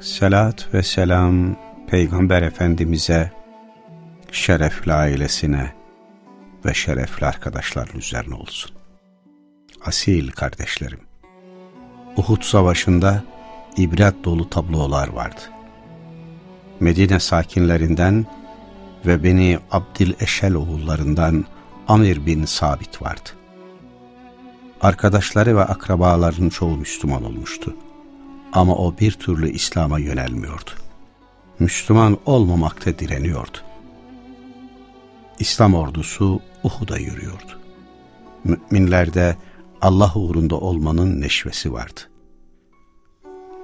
Selat ve selam Peygamber Efendimiz'e, şerefli ailesine ve şerefli arkadaşların üzerine olsun. Asil kardeşlerim, Uhud Savaşı'nda ibret dolu tablolar vardı. Medine sakinlerinden ve Beni Abdil Eşel oğullarından Amir bin Sabit vardı. Arkadaşları ve akrabalarının çoğu Müslüman olmuştu. Ama o bir türlü İslam'a yönelmiyordu. Müslüman olmamakta direniyordu. İslam ordusu Uhud'a yürüyordu. Müminlerde Allah uğrunda olmanın neşvesi vardı.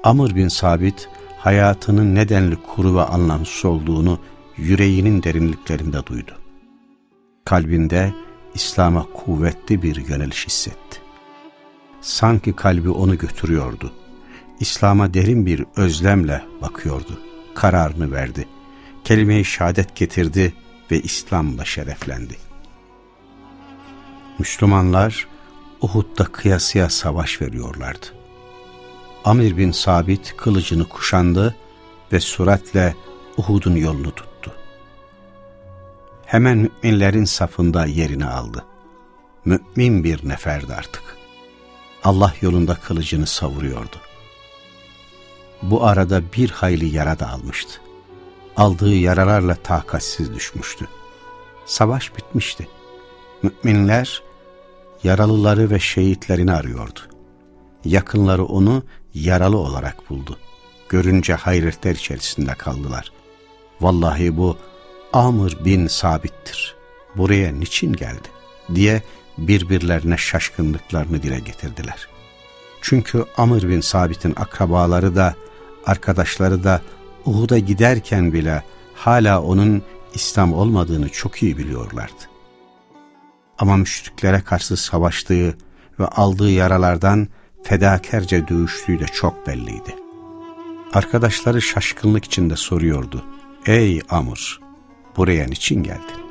Amr bin Sabit hayatının nedenli kuru ve anlamsız olduğunu yüreğinin derinliklerinde duydu. Kalbinde İslam'a kuvvetli bir yöneliş hissetti. Sanki kalbi onu götürüyordu. İslam'a derin bir özlemle bakıyordu. Kararını verdi. Kelime-i şehadet getirdi ve İslam'la şereflendi. Müslümanlar Uhud'da kıyasıya savaş veriyorlardı. Amir bin Sabit kılıcını kuşandı ve suretle Uhud'un yolunu tuttu. Hemen müminlerin safında yerini aldı. Mümin bir neferdi artık. Allah yolunda kılıcını savuruyordu. Bu arada bir hayli yara da almıştı. Aldığı yaralarla takatsiz düşmüştü. Savaş bitmişti. Müminler yaralıları ve şehitlerini arıyordu. Yakınları onu yaralı olarak buldu. Görünce hayretler içerisinde kaldılar. Vallahi bu Amr bin Sabit'tir. Buraya niçin geldi? diye birbirlerine şaşkınlıklarını dile getirdiler. Çünkü Amr bin Sabit'in akrabaları da, arkadaşları da Uhud'a giderken bile hala onun İslam olmadığını çok iyi biliyorlardı. Ama müşriklere karşı savaştığı ve aldığı yaralardan fedakarca dövüştüğü de çok belliydi. Arkadaşları şaşkınlık içinde soruyordu. Ey Amr, buraya niçin geldin?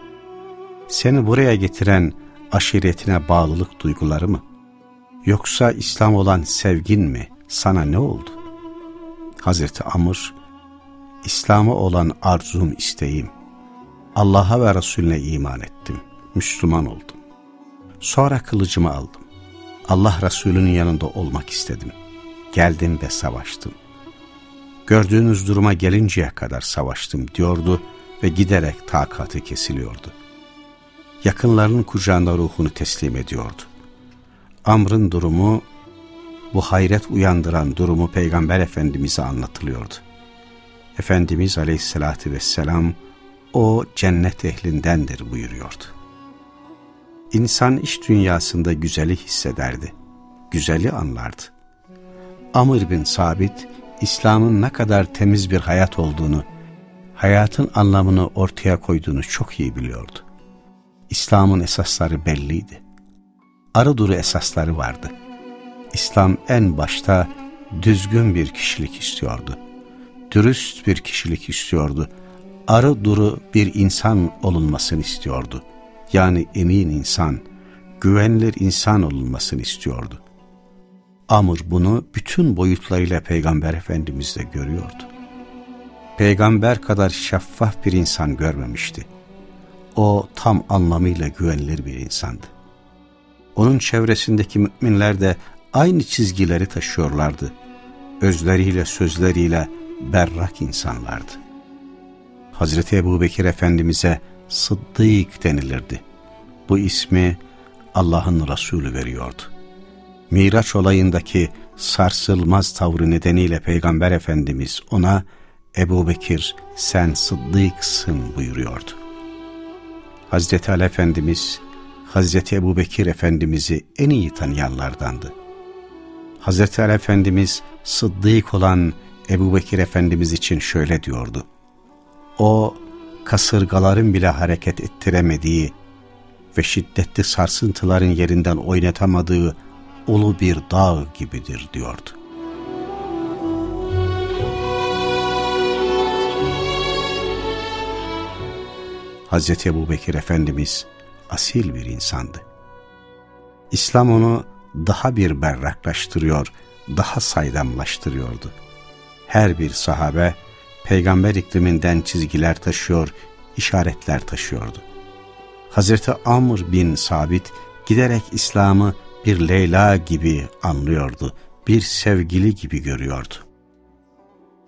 Seni buraya getiren aşiretine bağlılık duyguları mı? Yoksa İslam olan sevgin mi? Sana ne oldu? Hazreti Amr, İslam'a olan arzum, isteğim, Allah'a ve Resulüne iman ettim, Müslüman oldum. Sonra kılıcımı aldım. Allah Resulü'nün yanında olmak istedim. Geldim ve savaştım. Gördüğünüz duruma gelinceye kadar savaştım diyordu ve giderek takatı kesiliyordu. Yakınlarının kucağında ruhunu teslim ediyordu. Amr'ın durumu, bu hayret uyandıran durumu Peygamber Efendimiz'e anlatılıyordu. Efendimiz Aleyhisselatü Vesselam, o cennet ehlindendir buyuruyordu. İnsan iş dünyasında güzeli hissederdi, güzeli anlardı. Amr bin Sabit, İslam'ın ne kadar temiz bir hayat olduğunu, hayatın anlamını ortaya koyduğunu çok iyi biliyordu. İslam'ın esasları belliydi. Arı duru esasları vardı. İslam en başta düzgün bir kişilik istiyordu. Dürüst bir kişilik istiyordu. Arı duru bir insan olunmasını istiyordu. Yani emin insan, güvenilir insan olunmasını istiyordu. Amr bunu bütün boyutlarıyla Peygamber Efendimiz'de görüyordu. Peygamber kadar şeffaf bir insan görmemişti. O tam anlamıyla güvenilir bir insandı. Onun çevresindeki müminler de aynı çizgileri taşıyorlardı. Özleriyle sözleriyle berrak insanlardı. Hazreti Ebu Bekir Efendimiz'e Sıddık denilirdi. Bu ismi Allah'ın Resulü veriyordu. Miraç olayındaki sarsılmaz tavrı nedeniyle Peygamber Efendimiz ona Ebu Bekir sen sıddıksın buyuruyordu. Hazreti Ali Efendimiz, Hazreti Ebu Bekir Efendimiz'i en iyi tanıyanlardandı. Hazreti Ali Efendimiz sıddık olan Ebu Bekir Efendimiz için şöyle diyordu. O, kasırgaların bile hareket ettiremediği ve şiddetli sarsıntıların yerinden oynatamadığı ulu bir dağ gibidir diyordu. Hz. Ebu Bekir Efendimiz asil bir insandı. İslam onu daha bir berraklaştırıyor, daha saydamlaştırıyordu. Her bir sahabe peygamber ikliminden çizgiler taşıyor, işaretler taşıyordu. Hazreti Amr bin Sabit giderek İslam'ı bir Leyla gibi anlıyordu, bir sevgili gibi görüyordu.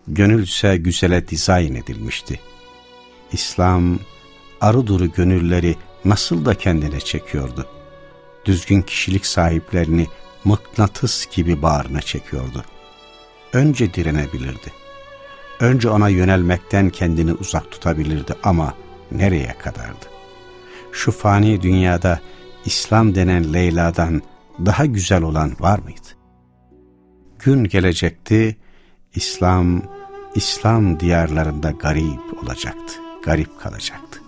Gönülse güzele dizayn edilmişti. İslam, arı gönülleri nasıl da kendine çekiyordu. Düzgün kişilik sahiplerini mıknatıs gibi bağrına çekiyordu. Önce direnebilirdi. Önce ona yönelmekten kendini uzak tutabilirdi ama nereye kadardı? Şu fani dünyada İslam denen Leyla'dan daha güzel olan var mıydı? Gün gelecekti, İslam, İslam diyarlarında garip olacaktı, garip kalacaktı.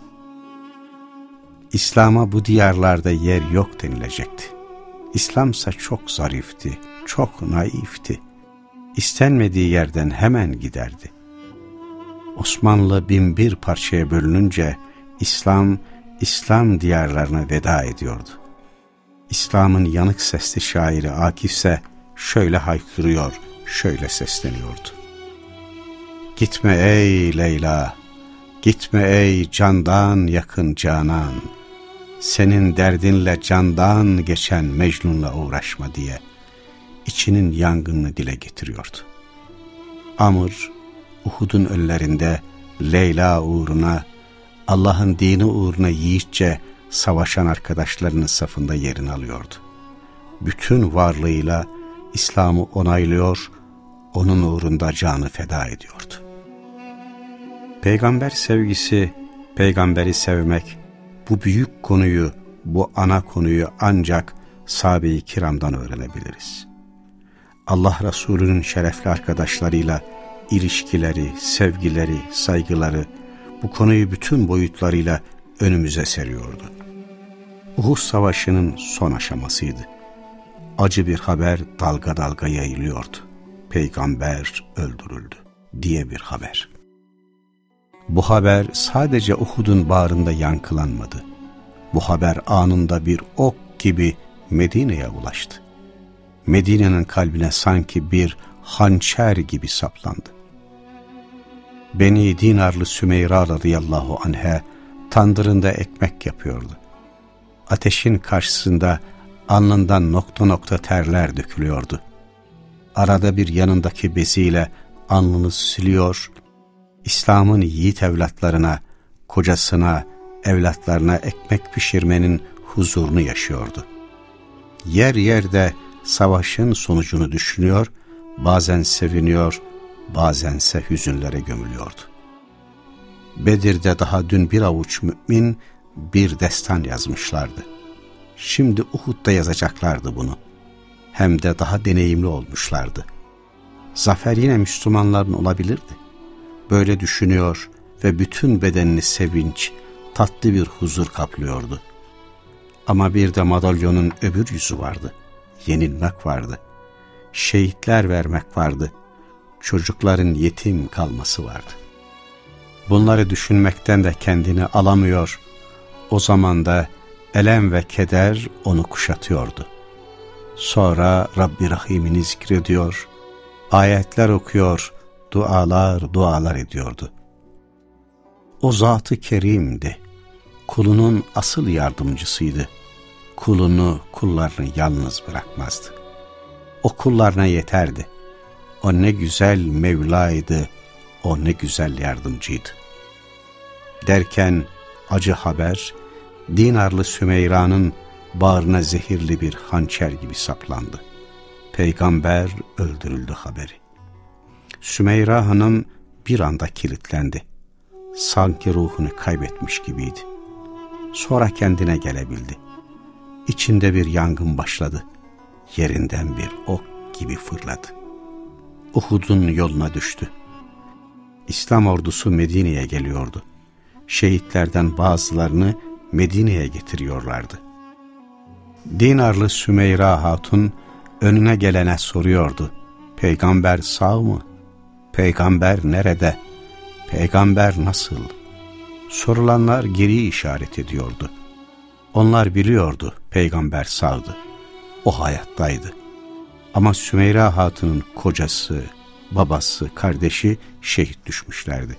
İslam'a bu diyarlarda yer yok denilecekti. İslamsa çok zarifti, çok naifti. İstenmediği yerden hemen giderdi. Osmanlı bin bir parçaya bölününce İslam, İslam diyarlarına veda ediyordu. İslam'ın yanık sesli şairi Akif ise şöyle haykırıyor, şöyle sesleniyordu. Gitme ey Leyla, gitme ey candan yakın canan, senin derdinle candan geçen Mecnun'la uğraşma diye içinin yangınını dile getiriyordu. Amr, Uhud'un önlerinde Leyla uğruna, Allah'ın dini uğruna yiğitçe savaşan arkadaşlarının safında yerini alıyordu. Bütün varlığıyla İslam'ı onaylıyor, onun uğrunda canı feda ediyordu. Peygamber sevgisi, peygamberi sevmek, bu büyük konuyu, bu ana konuyu ancak sahabe-i kiramdan öğrenebiliriz. Allah Resulü'nün şerefli arkadaşlarıyla ilişkileri, sevgileri, saygıları bu konuyu bütün boyutlarıyla önümüze seriyordu. Uhud Savaşı'nın son aşamasıydı. Acı bir haber dalga dalga yayılıyordu. Peygamber öldürüldü diye bir haber. Bu haber sadece Uhud'un bağrında yankılanmadı. Bu haber anında bir ok gibi Medine'ye ulaştı. Medine'nin kalbine sanki bir hançer gibi saplandı. Beni Dinarlı Sümeyra radıyallahu anhe tandırında ekmek yapıyordu. Ateşin karşısında alnından nokta nokta terler dökülüyordu. Arada bir yanındaki beziyle alnını siliyor, İslam'ın yiğit evlatlarına, kocasına, evlatlarına ekmek pişirmenin huzurunu yaşıyordu. Yer yerde savaşın sonucunu düşünüyor, bazen seviniyor, bazense hüzünlere gömülüyordu. Bedir'de daha dün bir avuç mümin bir destan yazmışlardı. Şimdi Uhud'da yazacaklardı bunu. Hem de daha deneyimli olmuşlardı. Zafer yine Müslümanların olabilirdi. Böyle düşünüyor ve bütün bedenini sevinç, tatlı bir huzur kaplıyordu. Ama bir de madalyonun öbür yüzü vardı. Yenilmek vardı. Şehitler vermek vardı. Çocukların yetim kalması vardı. Bunları düşünmekten de kendini alamıyor. O zaman da elem ve keder onu kuşatıyordu. Sonra Rabbi Rahim'ini zikrediyor, ayetler okuyor, dualar dualar ediyordu. O zatı kerimdi, kulunun asıl yardımcısıydı. Kulunu, kullarını yalnız bırakmazdı. O kullarına yeterdi. O ne güzel Mevla'ydı, o ne güzel yardımcıydı. Derken acı haber, Dinarlı Sümeyra'nın bağrına zehirli bir hançer gibi saplandı. Peygamber öldürüldü haberi. Sümeyra Hanım bir anda kilitlendi. Sanki ruhunu kaybetmiş gibiydi. Sonra kendine gelebildi. İçinde bir yangın başladı. Yerinden bir ok gibi fırladı. Uhud'un yoluna düştü. İslam ordusu Medine'ye geliyordu. Şehitlerden bazılarını Medine'ye getiriyorlardı. Dinarlı Sümeyra Hatun önüne gelene soruyordu. Peygamber sağ mı? Peygamber nerede? Peygamber nasıl? Sorulanlar geri işaret ediyordu. Onlar biliyordu peygamber sağdı. O hayattaydı. Ama Sümeyra Hatun'un kocası, babası, kardeşi şehit düşmüşlerdi.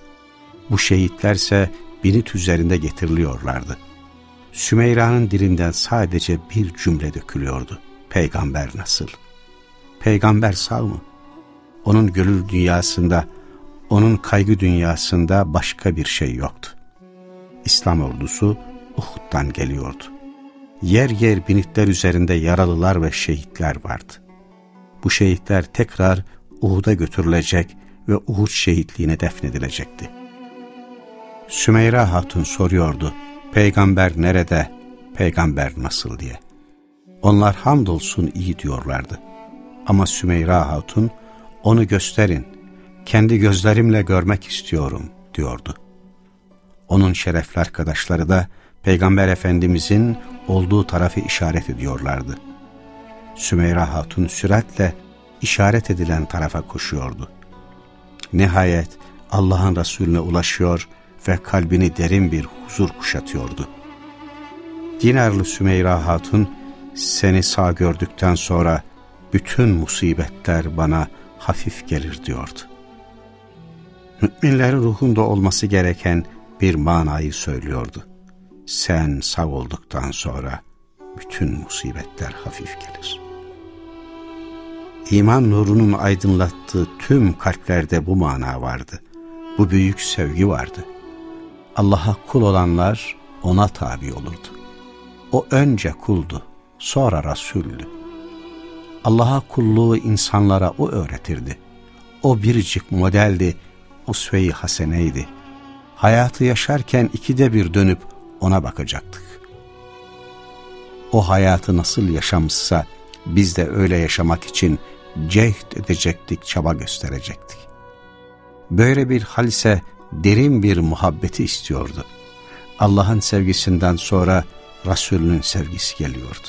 Bu şehitlerse binit üzerinde getiriliyorlardı. Sümeyra'nın dilinden sadece bir cümle dökülüyordu. Peygamber nasıl? Peygamber sağ mı? Onun gönül dünyasında, onun kaygı dünyasında başka bir şey yoktu. İslam ordusu Uhud'dan geliyordu. Yer yer binitler üzerinde yaralılar ve şehitler vardı. Bu şehitler tekrar Uhud'a götürülecek ve Uhud şehitliğine defnedilecekti. Sümeyra Hatun soruyordu, peygamber nerede, peygamber nasıl diye. Onlar hamdolsun iyi diyorlardı. Ama Sümeyra Hatun, onu gösterin, kendi gözlerimle görmek istiyorum diyordu. Onun şerefli arkadaşları da Peygamber Efendimizin olduğu tarafı işaret ediyorlardı. Sümeyra Hatun süratle işaret edilen tarafa koşuyordu. Nihayet Allah'ın Resulüne ulaşıyor ve kalbini derin bir huzur kuşatıyordu. Dinarlı Sümeyra Hatun, seni sağ gördükten sonra bütün musibetler bana hafif gelir diyordu. Müminlerin ruhunda olması gereken bir manayı söylüyordu. Sen sağ olduktan sonra bütün musibetler hafif gelir. İman nurunun aydınlattığı tüm kalplerde bu mana vardı. Bu büyük sevgi vardı. Allah'a kul olanlar ona tabi olurdu. O önce kuldu, sonra Resul'dü. Allah'a kulluğu insanlara o öğretirdi. O biricik modeldi, usve-i haseneydi. Hayatı yaşarken ikide bir dönüp ona bakacaktık. O hayatı nasıl yaşamışsa biz de öyle yaşamak için cehd edecektik, çaba gösterecektik. Böyle bir hal ise derin bir muhabbeti istiyordu. Allah'ın sevgisinden sonra Resulünün sevgisi geliyordu.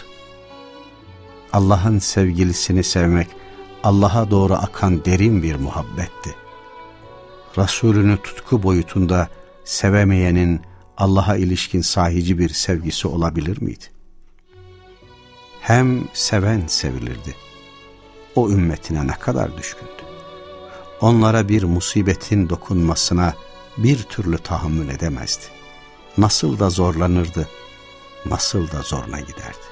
Allah'ın sevgilisini sevmek Allah'a doğru akan derin bir muhabbetti. Resulünü tutku boyutunda sevemeyenin Allah'a ilişkin sahici bir sevgisi olabilir miydi? Hem seven sevilirdi. O ümmetine ne kadar düşkündü. Onlara bir musibetin dokunmasına bir türlü tahammül edemezdi. Nasıl da zorlanırdı, nasıl da zoruna giderdi.